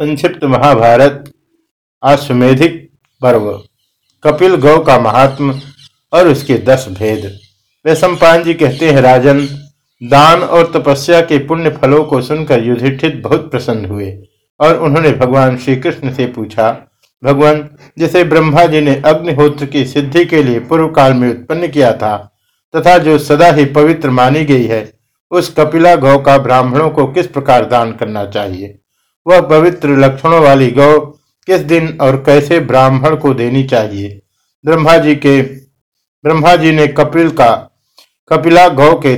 संक्षिप्त महाभारत आश्वेधिक पर्व, कपिल गौ का महात्म और उसके दस भेद। वैशंपान जी कहते हैं, राजन, दान और तपस्या के पुण्य फलों को सुनकर युधिष्ठित बहुत प्रसन्न हुए और उन्होंने भगवान श्री कृष्ण से पूछा, भगवान, जिसे ब्रह्मा जी ने अग्निहोत्र की सिद्धि के लिए पूर्व काल में उत्पन्न किया था, तथा जो सदा ही पवित्र मानी गई है, उस कपिला गौ का ब्राह्मणों को किस प्रकार दान करना चाहिए? वह पवित्र लक्षणों वाली गौ किस दिन और कैसे ब्राह्मण को देनी चाहिए? ब्रह्मा जी के, ब्रह्मा जी ने कपिल का, कपिला गौ के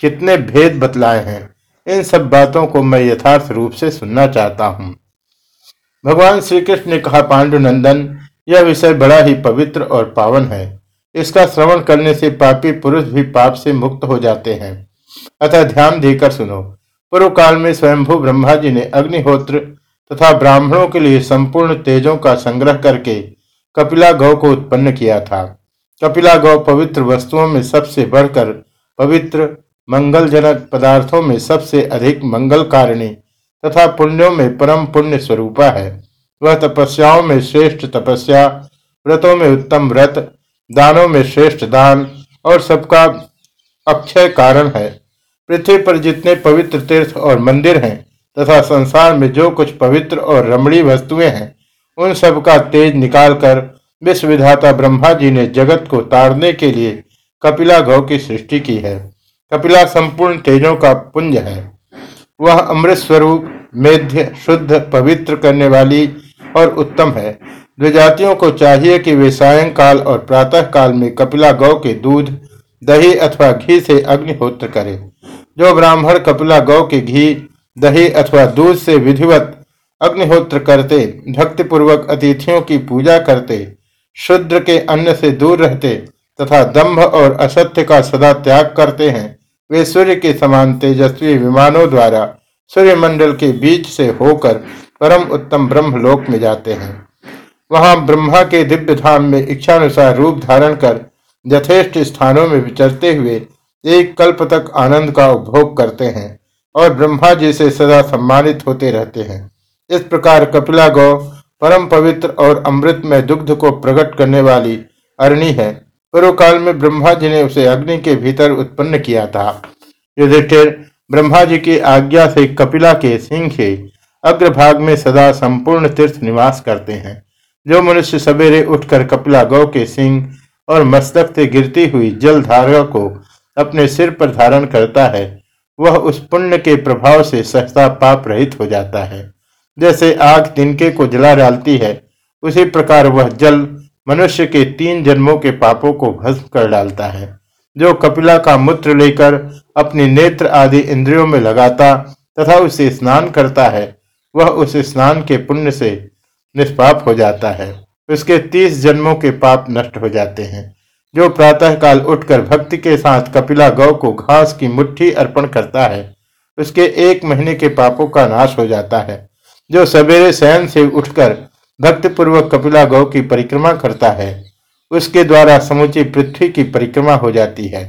कितने भेद बतलाए हैं? इन सब बातों को मैं यथार्थ रूप से सुनना चाहता हूँ। भगवान श्री कृष्ण ने कहा, पांडुनंदन, यह विषय बड़ा ही पवित्र और पावन है। इसका श्रवण करने से पापी पुरुष भी पाप से मुक्त हो जाते हैं। अतः ध्यान देकर सुनो पूर्व काल में स्वयंभू ब्रह्मा जी ने अग्निहोत्र तथा ब्राह्मणों के लिए संपूर्ण तेजों का संग्रह करके कपिला गौ को उत्पन्न किया था। कपिला गौ पवित्र वस्तुओं में सबसे बढ़कर पवित्र, मंगलजनक पदार्थों में सबसे अधिक मंगल कारिणी तथा पुण्यों में परम पुण्य स्वरूपा है। वह तपस्याओं में श्रेष्ठ तपस्या, व्रतों में उत्तम व्रत, दानों में श्रेष्ठ दान और सबका अक्षय कारण है। पृथ्वी पर जितने पवित्र तीर्थ और मंदिर हैं, तथा संसार में जो कुछ पवित्र और रमणीय वस्तुएँ हैं, उन सब का तेज निकालकर विश्वविधाता ब्रह्मा जी ने जगत को तारने के लिए कपिला गौ की सृष्टि की है। कपिला संपूर्ण तेजों का पुंज है। वह अमृत स्वरूप, मेध्य, शुद्ध, पवित्र करने वाली और उत्तम है। द्विजातियों को चाहिए कि वे सायंकाल और प्रातः काल में कपिला गौ के दूध, दही अथवा घी से अग्निहोत्र करें। जो ब्राह्मण कपिला गौ के घी, दही अथवा दूध से विधिवत अग्निहोत्र करते, भक्तिपूर्वक अतिथियों की पूजा करते, शुद्र के अन्न से दूर रहते, तथा दंभ और असत्य का सदा त्याग करते हैं, वे सूर्य के समान तेजस्वी विमानों द्वारा सूर्यमंडल के बीच से होकर परम उत्तम ब्रह्म लोक में जाते हैं। वहाँ ब्रह्मा के दिव्य धाम में इच्छानुसार रूप धारण कर, यथेष्ट स्थानों में विचरते हुए एक कल्प तक आनंद का उपभोग करते हैं और ब्रह्मा जी से सदा सम्मानित होते रहते हैं। इस प्रकार कपिला गौ परम पवित्र और अमृत में दुग्ध को प्रकट करने वाली अरणी है। पूर्व काल में ब्रह्मा जी ने उसे अग्नि के भीतर उत्पन्न किया था। युधिष्ठिर, ब्रह्मा जी की आज्ञा से कपिला के सिंह के अग्रभाग में सदा संपूर्ण तीर्थ निवास करते हैं। जो मनुष्य सवेरे उठकर कपिला गौ के सिंह और मस्तक से गिरती हुई जल धारा को अपने सिर पर धारण करता है, वह उस पुण्य के प्रभाव से सहसा पाप रहित हो जाता है। जैसे आग तिनके को जला डालती है, उसी प्रकार वह जल मनुष्य के तीन जन्मों के पापों को भस्म कर डालता है, जो कपिला का मूत्र लेकर अपने नेत्र आदि इंद्रियों में लगाता तथा उसे स्नान करता है, वह उस स्नान के पुण्य से निष्पाप हो जाता है। उसके तीस जन्मों के पाप नष्ट हो जाते हैं। जो प्रातः काल उठकर भक्ति के साथ कपिला गौ को घास की मुट्ठी अर्पण करता है, उसके एक महीने के पापों का नाश हो जाता है। जो सवेरे शयन से उठकर भक्तिपूर्वक कपिला गौ की परिक्रमा करता है, उसके द्वारा समुची पृथ्वी की परिक्रमा हो जाती है,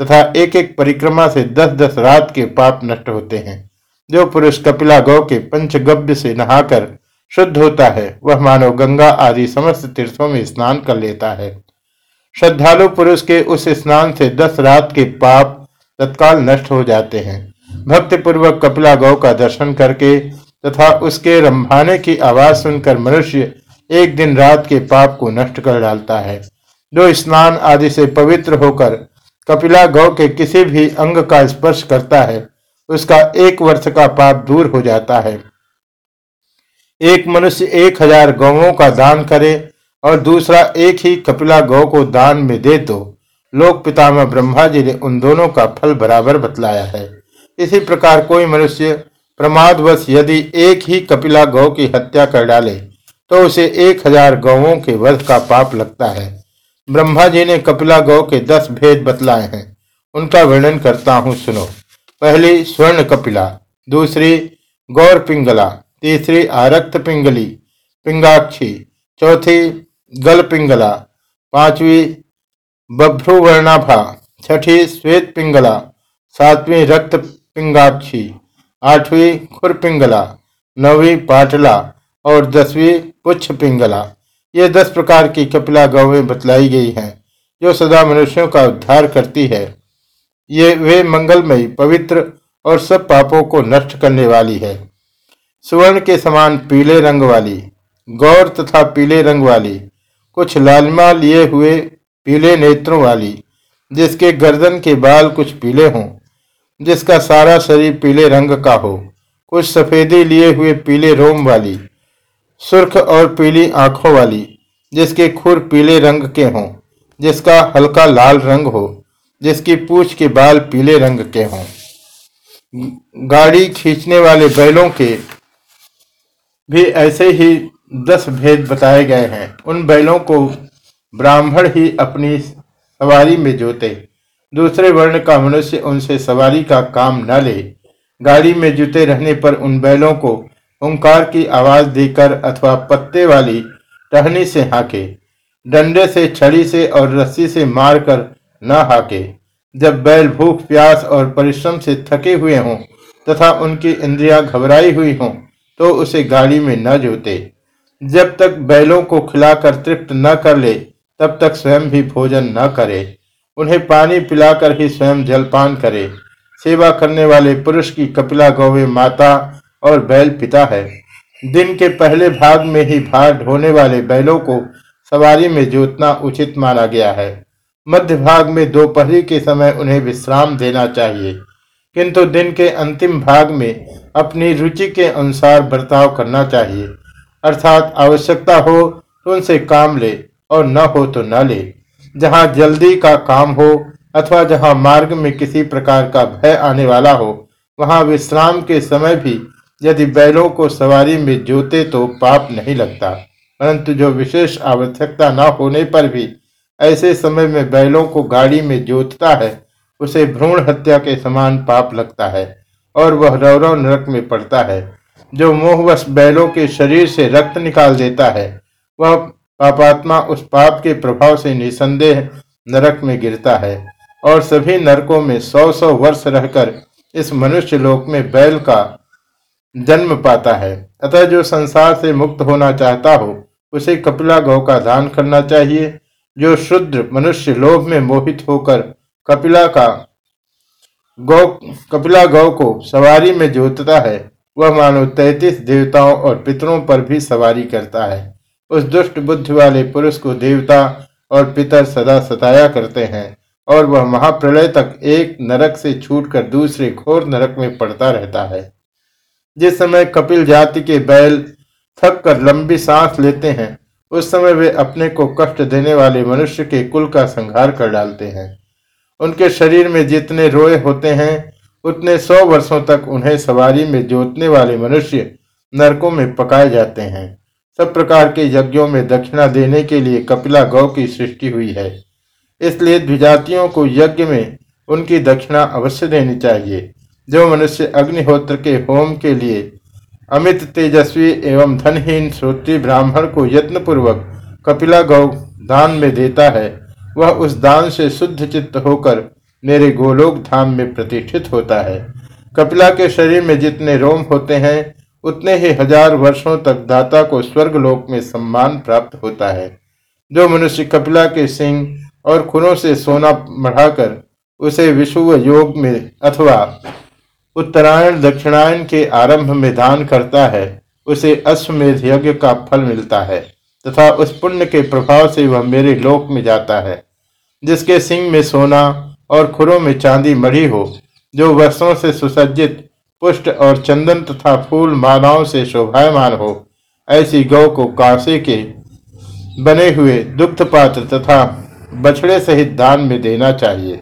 तथा एक एक परिक्रमा से दस दस रात के पाप नष्ट होते हैं। जो पुरुष कपिला गौ के पंचगव्य से नहाकर शुद्ध होता है, वह मानव गंगा आदि समस्त तीर्थों में स्नान कर लेता है। श्रद्धालु पुरुष के उस स्नान से दस रात के पाप तत्काल नष्ट हो जाते हैं। भक्ति पूर्वक कपिला गौ का दर्शन करके तथा उसके रंभाने की आवाज़ सुनकर मनुष्य एक दिन रात के पाप को नष्ट कर डालता है। जो स्नान आदि से पवित्र होकर कपिला गौ के किसी भी अंग का स्पर्श करता है, उसका एक वर्ष का पाप दूर हो जाता है। एक मनुष्य एक हज़ार गौवों का दान करे और दूसरा, एक ही कपिला गौ को दान में दे तो लोक पितामह ब्रह्मा जी ने उन दोनों का फल बराबर बतलाया है। इसी प्रकार कोई मनुष्य प्रमादवश यदि एक ही कपिला गौ की हत्या कर डाले तो उसे एक हज़ार गौवों के वध का पाप लगता है। ब्रह्मा जी ने कपिला गौ के दस भेद बतलाए हैं। उनका वर्णन करता हूँ, सुनो। पहली, स्वर्ण कपिला। दूसरी, गौर पिंगला। तीसरी, आरक्त पिंगली। पिंगाक्षी। चौथी गल पिंगला पांचवी, बभ्रुवर्णाभा। छठी श्वेत पिंगला सातवीं रक्त पिंगाक्षी आठवीं खुर पिंगला नौवीं, पाटला। और दसवीं पुच्छ पिंगला ये दस प्रकार की कपिला गौवें बतलाई गई हैं, जो सदा मनुष्यों का उद्धार करती है। ये वे मंगलमयी, पवित्र और सब पापों को नष्ट करने वाली है। सुवर्ण के समान पीले रंग वाली, गौर तथा पीले रंग वाली कुछ लालमा लिए हुए पीले नेत्रों वाली, जिसके गर्दन के बाल कुछ पीले हों, जिसका सारा शरीर पीले रंग का हो, कुछ सफेदी लिए हुए पीले रोम वाली, सुर्ख और पीली आँखों वाली, जिसके खुर पीले रंग के हों, जिसका हल्का लाल रंग हो, जिसकी पूछ के बाल पीले रंग के हों। गाड़ी खींचने वाले बैलों के भी ऐसे ही दस भेद बताए गए हैं। उन बैलों को ब्राह्मण ही अपनी सवारी में जोते। दूसरे वर्ण का मनुष्य उनसे सवारी का काम न ले। गाड़ी में जुते रहने पर उन बैलों को ओंकार की आवाज़ देकर अथवा पत्ते वाली टहनी से हाके। डंडे से, छड़ी से और रस्सी से मारकर न हाके। जब बैल भूख, प्यास और परिश्रम से थके हुए हों तथा उनकी इंद्रियाँ घबराई हुई हों तो उसे गाड़ी में न जोते। जब तक बैलों को खिलाकर तृप्त न कर ले, तब तक स्वयं भी भोजन न करे। उन्हें पानी पिलाकर ही स्वयं जलपान करे। सेवा करने वाले पुरुष की कपिला गौवे माता और बैल पिता है। दिन के पहले भाग में ही भार ढोने वाले बैलों को सवारी में जोतना उचित माना गया है। मध्य भाग में दोपहरी के समय उन्हें विश्राम देना चाहिए। किंतु दिन के अंतिम भाग में अपनी रुचि के अनुसार बर्ताव करना चाहिए। अर्थात आवश्यकता हो तो उनसे काम ले और न हो तो न ले। जहाँ जल्दी का काम हो अथवा जहाँ मार्ग में किसी प्रकार का भय आने वाला हो, वहाँ विश्राम के समय भी यदि बैलों को सवारी में जोते तो पाप नहीं लगता। परंतु जो विशेष आवश्यकता न होने पर भी ऐसे समय में बैलों को गाड़ी में जोतता है, उसे भ्रूण हत्या के समान पाप लगता है और वह रौरव नरक में पड़ता है। जो मोहवश बैलों के शरीर से रक्त निकाल देता है, वह पापात्मा उस पाप के प्रभाव से निसंदेह नरक में गिरता है और सभी नरकों में सौ सौ वर्ष रहकर इस मनुष्य लोक में बैल का जन्म पाता है। अतः जो संसार से मुक्त होना चाहता हो, उसे कपिला गौ का दान करना चाहिए, जो शुद्र मनुष्य लोभ में मोहित होकर कपिला का गौ, कपिला गौ को सवारी में जोतता है। वह मानो तैतीस देवताओं और पितरों पर भी सवारी करता है। उस दुष्ट बुद्धि वाले पुरुष को देवता और पितर सदा सताया करते हैं और वह महाप्रलय तक एक नरक से छूटकर दूसरे घोर नरक में पड़ता रहता है। जिस समय कपिल जाति के बैल थक कर लंबी सांस लेते हैं, उस समय वे अपने को कष्ट देने वाले मनुष्य के कुल का संहार कर डालते हैं। उनके शरीर में जितने रोए होते हैं उतने सौ वर्षों तक उन्हें सवारी में जोतने वाले मनुष्य नरकों में पकाए जाते हैं। सब प्रकार के यज्ञों में दक्षिणा देने के लिए कपिला गौ की सृष्टि हुई है। इसलिए द्विजातियों को यज्ञ में उनकी दक्षिणा अवश्य देनी चाहिए। जो मनुष्य अग्निहोत्र के होम के लिए अमित, तेजस्वी एवं धनहीन श्रोत्री ब्राह्मण को यत्न पूर्वक कपिला गौ दान में देता है, वह उस दान से शुद्ध चित्त होकर मेरे गोलोक धाम में प्रतिष्ठित होता है। कपिला के शरीर में जितने रोम होते हैं, उतने ही हज़ार वर्षों तक दाता को स्वर्ग लोक में सम्मान प्राप्त होता है। जो मनुष्य कपिला के सिंह और खुरों से सोना बढ़ाकर उसे विश्व योग में अथवा उत्तरायण, दक्षिणायन के आरंभ में दान करता है, उसे अश्वमेध यज्ञ का फल मिलता है तथा उस पुण्य के प्रभाव से वह मेरे लोक में जाता है, जिसके सिंह में सोना और खुरों में चांदी मढ़ी हो, जो वर्षों से सुसज्जित, पुष्ट और चंदन तथा फूल मालाओं से शोभायमान हो, ऐसी गौ को कांसे के बने हुए दुग्ध पात्र तथा बछड़े सहित दान में देना चाहिए।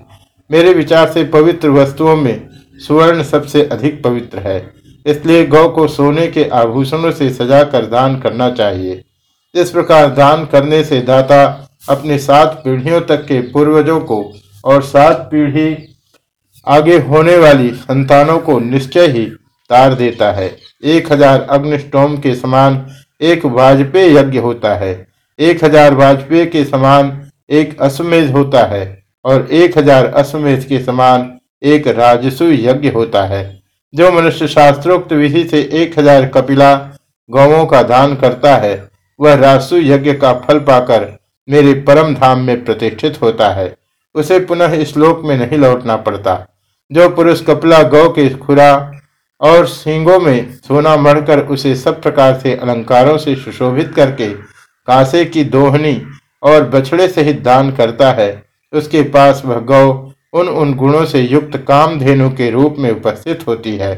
मेरे विचार से पवित्र वस्तुओं में सुवर्ण सबसे अधिक पवित्र है। इसलिए गौ को सोने के आभूषणों से सजा कर दान करना चाहिए। इस प्रकार दान करने से दाता अपने सात पीढ़ियों तक के पूर्वजों को और सात पीढ़ी आगे होने वाली संतानों को निश्चय ही तार देता है। एक हज़ार अग्निस्टोम के समान एक वाजपेय यज्ञ होता है। एक हज़ार वाजपेय के समान एक अश्वमेध होता है और एक हज़ार अश्वमेध के समान एक राजसु यज्ञ होता है। जो मनुष्य शास्त्रोक्त विधि से एक हज़ार कपिला गौवों का दान करता है, वह रासु यज्ञ का फल पाकर मेरे परम धाम में प्रतिष्ठित होता है। उसे पुनः श्लोक में नहीं लौटना पड़ता। जो पुरुष कपला, गौ के खुरा और सींगों में सोना मढ़कर उसे सब प्रकार से अलंकारों से सुशोभित करके कांसे की दोहनी और बछड़े सहित दान करता है, उसके पास वह गौ उन उन गुणों से युक्त कामधेनु के रूप में उपस्थित होती है।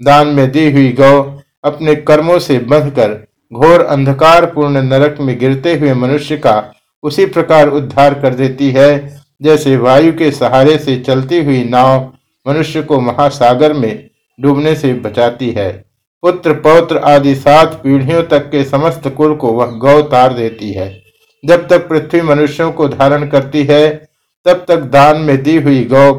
दान में दी हुई गौ अपने कर्मों से बंधकर घोर अंधकार पूर्ण नरक में गिरते हुए मनुष्य का उसी प्रकार उद्धार कर देती है जैसे वायु के सहारे से चलती हुई नाव मनुष्य को महासागर में डूबने से बचाती है। पुत्र, पौत्र आदि सात पीढ़ियों तक के समस्त कुल को वह गौ तार देती है। जब तक पृथ्वी मनुष्यों को धारण करती है, तब तक दान में दी हुई गौ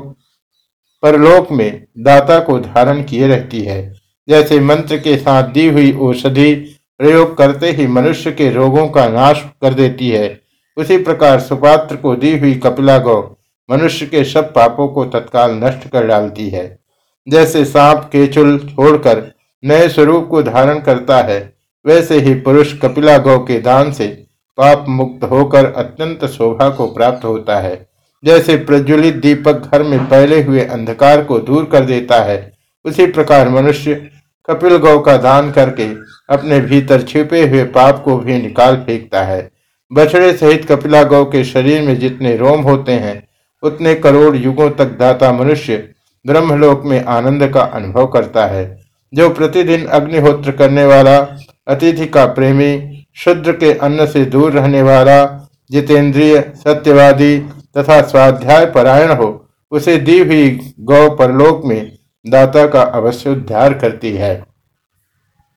परलोक में दाता को धारण किए रहती है। जैसे मंत्र के साथ दी हुई औषधि प्रयोग करते ही मनुष्य के रोगों का नाश कर देती है। उसी प्रकार सुपात्र को दी हुई कपिला गौ मनुष्य के सब पापों को तत्काल नष्ट कर डालती है। जैसे सांप केचुल छोड़कर नए स्वरूप को धारण करता है, वैसे ही पुरुष कपिला गौ के दान से पाप मुक्त होकर अत्यंत शोभा को प्राप्त होता है। जैसे प्रज्वलित दीपक घर में पहले हुए अंधकार को दूर कर देता है, उसी प्रकार मनुष्य कपिल गौ का दान करके अपने भीतर छिपे हुए पाप को भी निकाल फेंकता है। बछड़े सहित कपिला गौ के शरीर में जितने रोम होते हैं, उतने करोड़ युगों तक दाता मनुष्य ब्रह्मलोक में आनंद का अनुभव करता है। जो प्रतिदिन अग्निहोत्र करने वाला, अतिथि का प्रेमी, शुद्र के अन्न से दूर रहने वाला, जितेंद्रिय, सत्यवादी तथा स्वाध्याय परायण हो, उसे दी हुई गौ परलोक में दाता का अवश्य उद्धार करती है।